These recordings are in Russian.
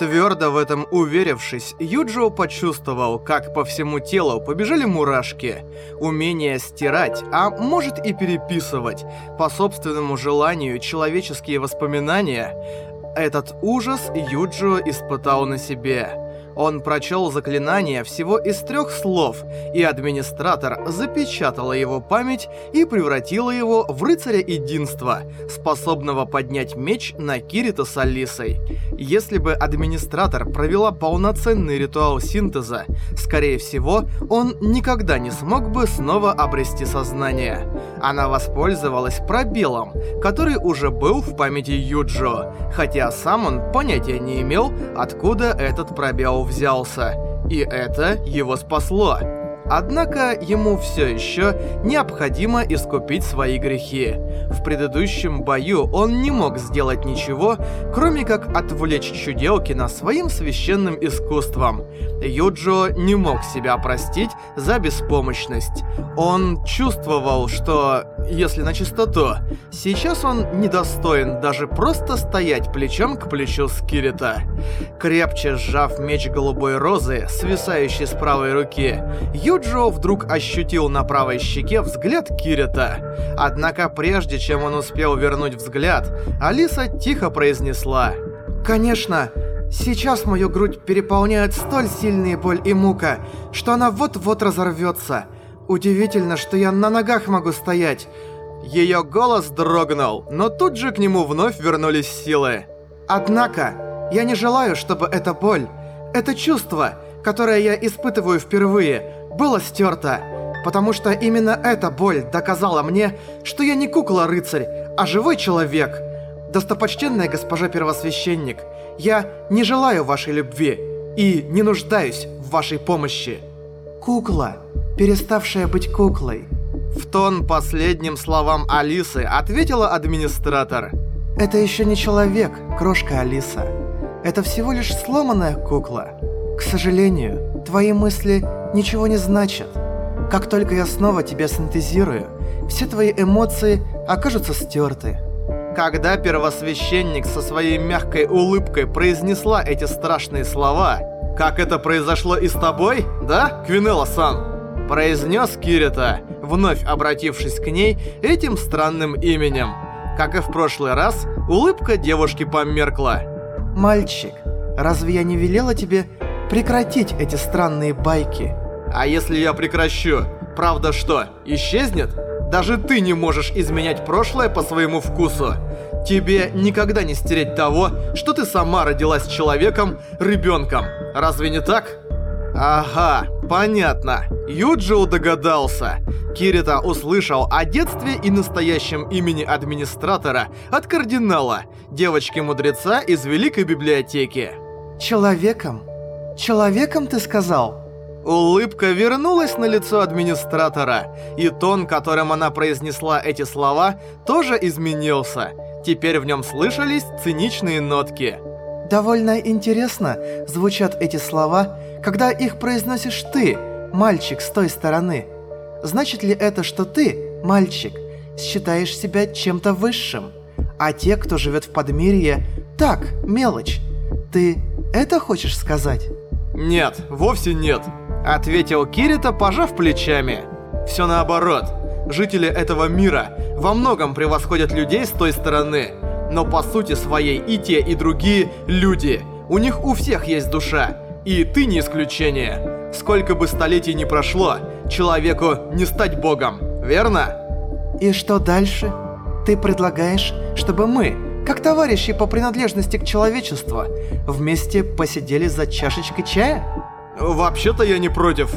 Твердо в этом уверившись, Юджио почувствовал, как по всему телу побежали мурашки. Умение стирать, а может и переписывать, по собственному желанию человеческие воспоминания, этот ужас Юджио испытал на себе. Он прочел заклинание всего из трех слов, и администратор запечатала его память и превратила его в рыцаря единства, способного поднять меч на Кирита с Алисой. Если бы администратор провела полноценный ритуал синтеза, скорее всего, он никогда не смог бы снова обрести сознание. Она воспользовалась пробелом, который уже был в памяти Юджо, хотя сам он понятия не имел, откуда этот пробел взялся, и это его спасло. Однако ему все еще необходимо искупить свои грехи. В предыдущем бою он не мог сделать ничего, кроме как отвлечь Чуделкина своим священным искусством. Юджо не мог себя простить за беспомощность. Он чувствовал, что, если на чистоту, сейчас он недостоин даже просто стоять плечом к плечу с Кирита. Крепче сжав меч голубой розы, свисающий с правой руки, Юджо Юджио вдруг ощутил на правой щеке взгляд Кирита. Однако прежде чем он успел вернуть взгляд, Алиса тихо произнесла. «Конечно, сейчас мою грудь переполняют столь сильные боль и мука, что она вот-вот разорвется. Удивительно, что я на ногах могу стоять». Ее голос дрогнул, но тут же к нему вновь вернулись силы. «Однако, я не желаю, чтобы эта боль, это чувство, которое я испытываю впервые, было стерто, потому что именно эта боль доказала мне, что я не кукла-рыцарь, а живой человек. Достопочтенная госпожа первосвященник, я не желаю вашей любви и не нуждаюсь в вашей помощи. Кукла, переставшая быть куклой. В тон последним словам Алисы ответила администратор. Это еще не человек, крошка Алиса. Это всего лишь сломанная кукла. К сожалению, твои мысли ничего не значат. Как только я снова тебя синтезирую, все твои эмоции окажутся стерты. Когда первосвященник со своей мягкой улыбкой произнесла эти страшные слова, «Как это произошло и с тобой, да, Квинелла-сан?» произнес Кирита, вновь обратившись к ней этим странным именем. Как и в прошлый раз, улыбка девушки померкла. «Мальчик, разве я не велела тебе прекратить эти странные байки?» А если я прекращу, правда что, исчезнет? Даже ты не можешь изменять прошлое по своему вкусу. Тебе никогда не стереть того, что ты сама родилась человеком, ребенком. Разве не так? Ага, понятно. Юджио догадался. Кирита услышал о детстве и настоящем имени администратора от кардинала, девочки-мудреца из Великой Библиотеки. Человеком? Человеком ты сказал? Улыбка вернулась на лицо администратора, и тон, которым она произнесла эти слова, тоже изменился. Теперь в нем слышались циничные нотки. «Довольно интересно звучат эти слова, когда их произносишь ты, мальчик с той стороны. Значит ли это, что ты, мальчик, считаешь себя чем-то высшим? А те, кто живет в Подмирье, так, мелочь. Ты это хочешь сказать?» «Нет, вовсе нет», Ответил Кирита, пожав плечами. Все наоборот. Жители этого мира во многом превосходят людей с той стороны. Но по сути своей и те, и другие люди. У них у всех есть душа. И ты не исключение. Сколько бы столетий ни прошло, человеку не стать богом, верно? И что дальше? Ты предлагаешь, чтобы мы, как товарищи по принадлежности к человечеству, вместе посидели за чашечкой чая? Вообще-то я не против,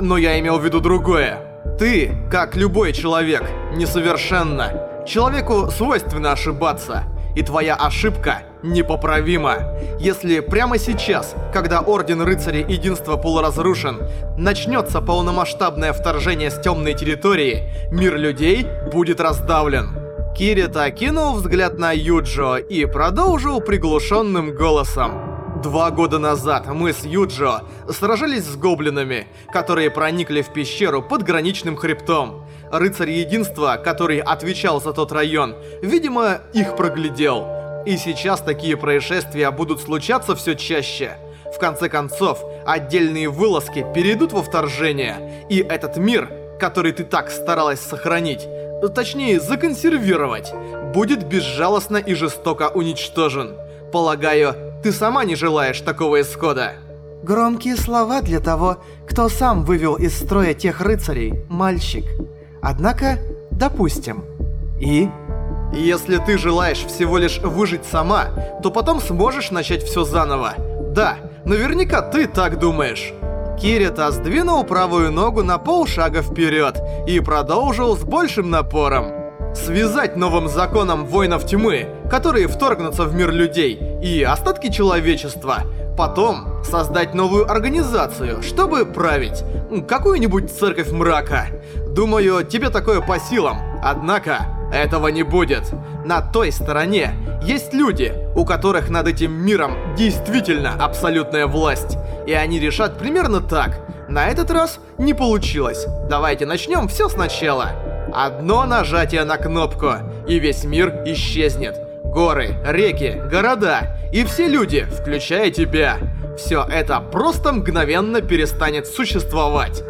но я имел в виду другое. Ты, как любой человек, несовершенна. Человеку свойственно ошибаться, и твоя ошибка непоправима. Если прямо сейчас, когда Орден Рыцарей Единства полуразрушен, начнется полномасштабное вторжение с темной территории, мир людей будет раздавлен. Кирита кинул взгляд на Юджо и продолжил приглушенным голосом. Два года назад мы с Юджо сражались с гоблинами, которые проникли в пещеру под граничным хребтом. Рыцарь Единства, который отвечал за тот район, видимо, их проглядел. И сейчас такие происшествия будут случаться все чаще. В конце концов, отдельные вылазки перейдут во вторжение, и этот мир, который ты так старалась сохранить, точнее законсервировать, будет безжалостно и жестоко уничтожен. Полагаю, ты сама не желаешь такого исхода. Громкие слова для того, кто сам вывел из строя тех рыцарей, мальчик. Однако, допустим. И? Если ты желаешь всего лишь выжить сама, то потом сможешь начать все заново. Да, наверняка ты так думаешь. Кирита сдвинул правую ногу на полшага вперед и продолжил с большим напором. Связать новым законом воинов тьмы, которые вторгнутся в мир людей, и остатки человечества. Потом создать новую организацию, чтобы править. Какую-нибудь церковь мрака. Думаю, тебе такое по силам. Однако, этого не будет. На той стороне есть люди, у которых над этим миром действительно абсолютная власть. И они решат примерно так. На этот раз не получилось. Давайте начнем все сначала. Одно нажатие на кнопку, и весь мир исчезнет. Горы, реки, города и все люди, включая тебя. Все это просто мгновенно перестанет существовать.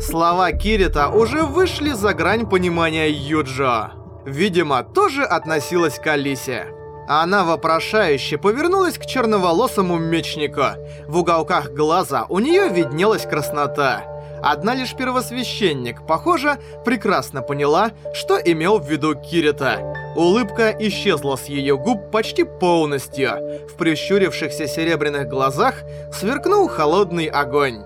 Слова Кирита уже вышли за грань понимания Юджо. Видимо, тоже относилась к Алисе. Она вопрошающе повернулась к черноволосому мечнику. В уголках глаза у нее виднелась краснота. Одна лишь первосвященник, похоже, прекрасно поняла, что имел в виду Кирита. Улыбка исчезла с ее губ почти полностью. В прищурившихся серебряных глазах сверкнул холодный огонь.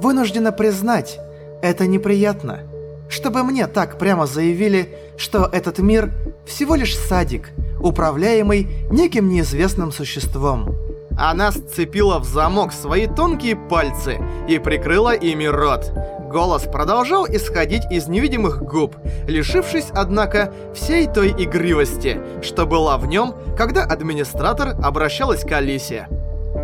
Вынуждена признать, это неприятно. Чтобы мне так прямо заявили, что этот мир всего лишь садик – управляемый неким неизвестным существом. Она сцепила в замок свои тонкие пальцы и прикрыла ими рот. Голос продолжал исходить из невидимых губ, лишившись, однако, всей той игривости, что была в нем, когда администратор обращалась к Алисе.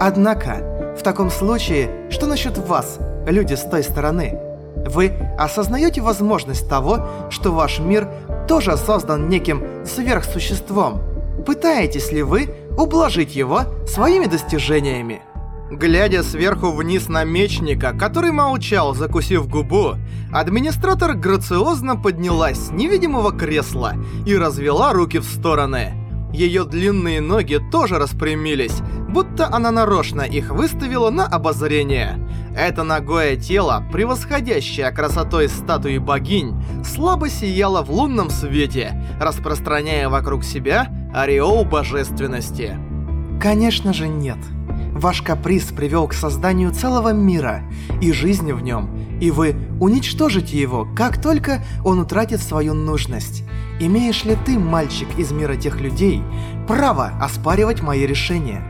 Однако, в таком случае, что насчет вас, люди с той стороны? Вы осознаете возможность того, что ваш мир тоже создан неким сверхсуществом? Пытаетесь ли вы ублажить его своими достижениями? Глядя сверху вниз на мечника, который молчал, закусив губу, администратор грациозно поднялась с невидимого кресла и развела руки в стороны. Ее длинные ноги тоже распрямились, будто она нарочно их выставила на обозрение. Это ногое тело, превосходящее красотой статуи богинь, слабо сияло в лунном свете, распространяя вокруг себя ореол божественности. Конечно же нет. Ваш каприз привел к созданию целого мира и жизни в нем, и вы уничтожите его, как только он утратит свою нужность. Имеешь ли ты, мальчик из мира тех людей, право оспаривать мои решения?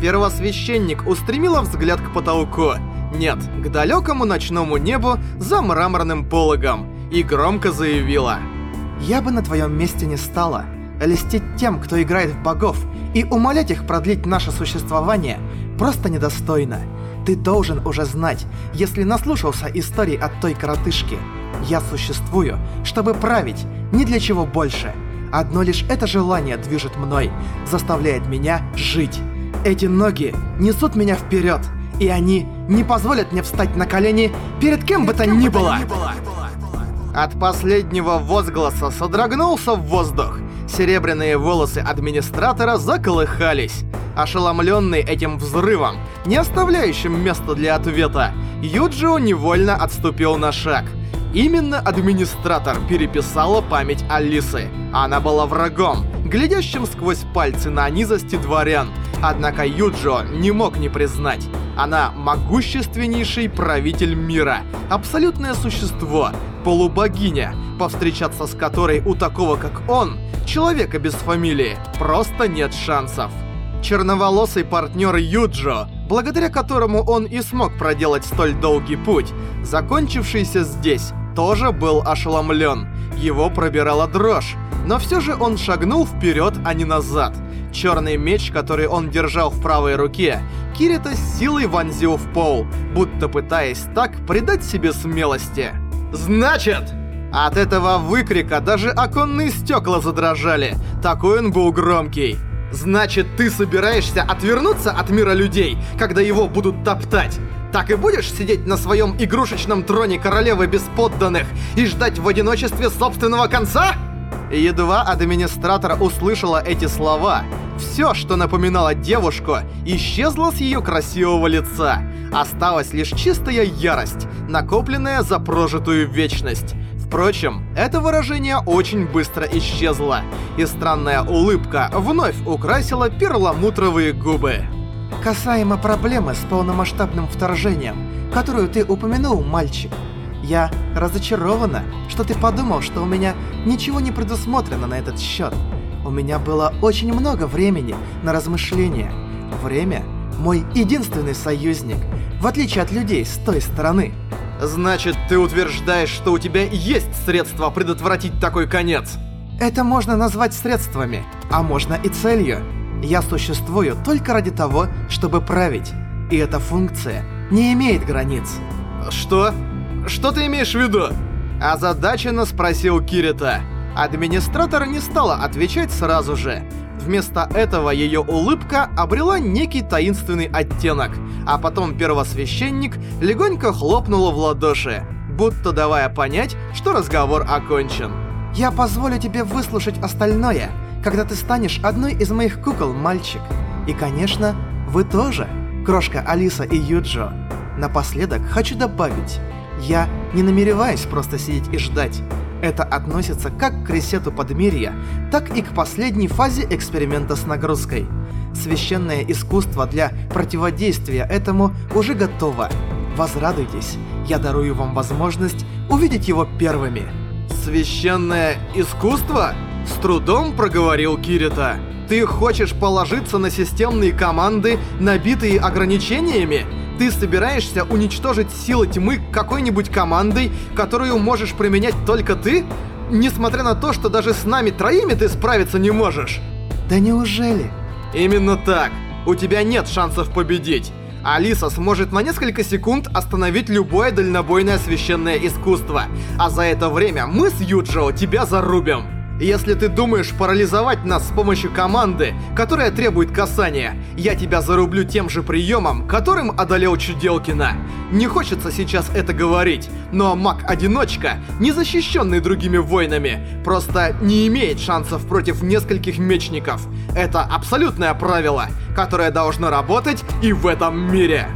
Первосвященник устремила взгляд к потолку, нет, к далекому ночному небу за мраморным пологом, и громко заявила. «Я бы на твоем месте не стала. Листить тем, кто играет в богов, и умолять их продлить наше существование просто недостойно. Ты должен уже знать, если наслушался историй от той коротышки. Я существую, чтобы править, ни для чего больше. Одно лишь это желание движет мной, заставляет меня жить. Эти ноги несут меня вперед, и они не позволят мне встать на колени перед кем бы то ни было. От последнего возгласа содрогнулся в воздух. Серебряные волосы администратора заколыхались. Ошеломленный этим взрывом, не оставляющим места для ответа, Юджио невольно отступил на шаг. Именно администратор переписала память Алисы. Она была врагом, глядящим сквозь пальцы на низости дворян. Однако Юджио не мог не признать. Она могущественнейший правитель мира, абсолютное существо, полубогиня, повстречаться с которой у такого как он, человека без фамилии, просто нет шансов. Черноволосый партнер Юджо, благодаря которому он и смог проделать столь долгий путь, закончившийся здесь, тоже был ошеломлен. Его пробирала дрожь, но все же он шагнул вперед, а не назад. Черный меч, который он держал в правой руке, Кирита с силой вонзил в пол, будто пытаясь так придать себе смелости. «Значит!» От этого выкрика даже оконные стекла задрожали, такой он был громкий. Значит, ты собираешься отвернуться от мира людей, когда его будут топтать? Так и будешь сидеть на своем игрушечном троне королевы без подданных и ждать в одиночестве собственного конца? Едва администратор услышала эти слова, все, что напоминало девушку, исчезло с ее красивого лица. Осталась лишь чистая ярость, накопленная за прожитую вечность. Впрочем, это выражение очень быстро исчезло, и странная улыбка вновь украсила перламутровые губы. Касаемо проблемы с полномасштабным вторжением, которую ты упомянул, мальчик, я разочарована, что ты подумал, что у меня ничего не предусмотрено на этот счет. У меня было очень много времени на размышления. Время – мой единственный союзник, в отличие от людей с той стороны. Значит, ты утверждаешь, что у тебя есть средства предотвратить такой конец? Это можно назвать средствами, а можно и целью. Я существую только ради того, чтобы править. И эта функция не имеет границ. Что? Что ты имеешь в виду? Озадаченно спросил Кирита. Администратор не стала отвечать сразу же. Вместо этого ее улыбка обрела некий таинственный оттенок, а потом первосвященник легонько хлопнула в ладоши, будто давая понять, что разговор окончен. «Я позволю тебе выслушать остальное, когда ты станешь одной из моих кукол, мальчик. И, конечно, вы тоже, крошка Алиса и Юджо. Напоследок хочу добавить, я не намереваюсь просто сидеть и ждать. Это относится как к ресету подмирья, так и к последней фазе эксперимента с нагрузкой. Священное искусство для противодействия этому уже готово. Возрадуйтесь, я дарую вам возможность увидеть его первыми. «Священное искусство?» С трудом проговорил Кирита. «Ты хочешь положиться на системные команды, набитые ограничениями?» Ты собираешься уничтожить силы тьмы какой-нибудь командой, которую можешь применять только ты? Несмотря на то, что даже с нами троими ты справиться не можешь. Да неужели? Именно так. У тебя нет шансов победить. Алиса сможет на несколько секунд остановить любое дальнобойное священное искусство. А за это время мы с Юджио тебя зарубим. Если ты думаешь парализовать нас с помощью команды, которая требует касания, я тебя зарублю тем же приемом, которым одолел Чуделкина. Не хочется сейчас это говорить, но маг-одиночка, не защищенный другими воинами, просто не имеет шансов против нескольких мечников. Это абсолютное правило, которое должно работать и в этом мире.